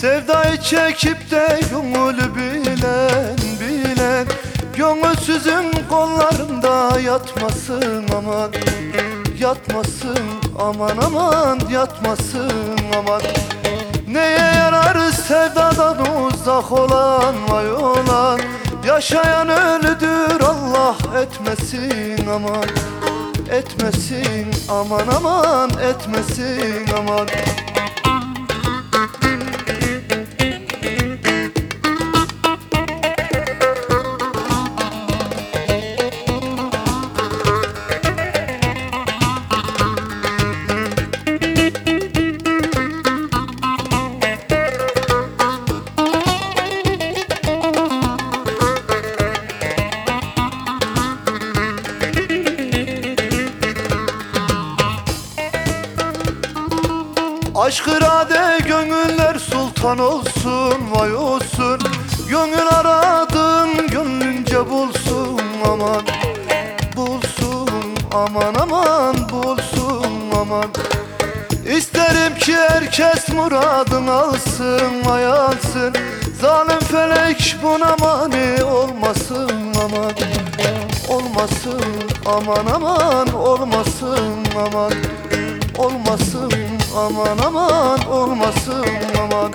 Sevdayı çekip de gönül bilen bilen. Gönülsüzün kollarında yatmasın aman. Yatmasın aman aman yatmasın aman. Neye yarar sevdadan uzak olan vay olan? Yaşayan ölüdür Allah etmesin aman. Etmesin aman aman etmesin aman Aşk irade gönüller sultan olsun vay olsun. Gönül aradın gönlünce bulsun aman. Bulsun aman aman bulsun aman. İsterim ki herkes muradını alsın vay alsın. Zalim felek buna mani olmasın aman. Olmasın aman aman olmasın aman. Olmasın aman aman olmasın aman